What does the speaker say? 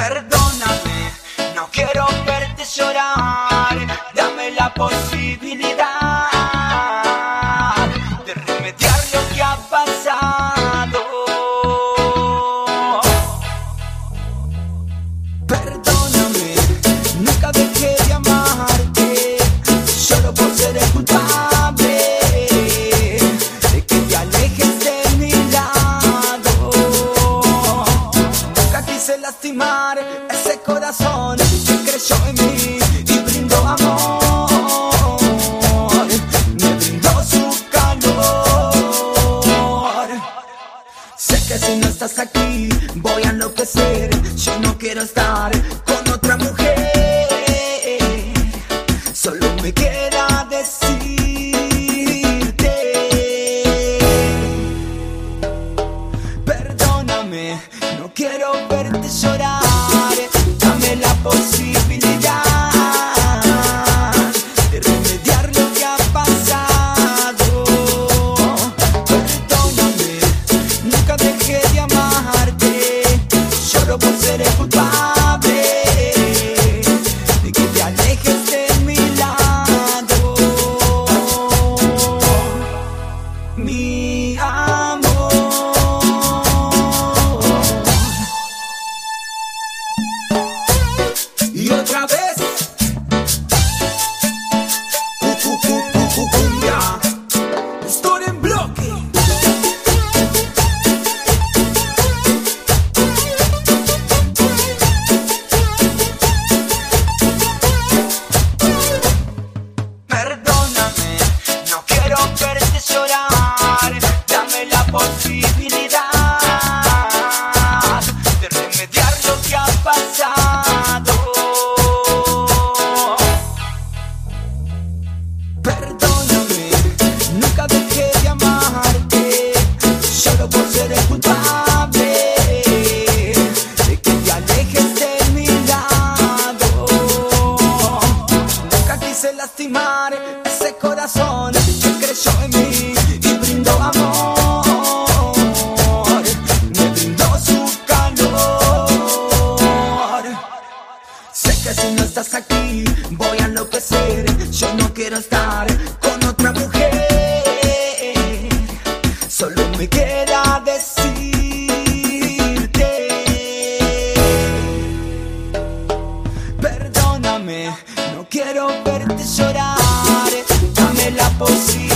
Perdóname, no quiero verte llorar. Dame la posibilidad. Sé que si no estás aquí voy a enloquecer. Yo no quiero estar Bye. Sé que si no estás aquí voy a enloquecer. Yo no quiero estar con otra mujer. Solo me queda decirte. Perdóname, no quiero verte llorar. Dame la posibilidad.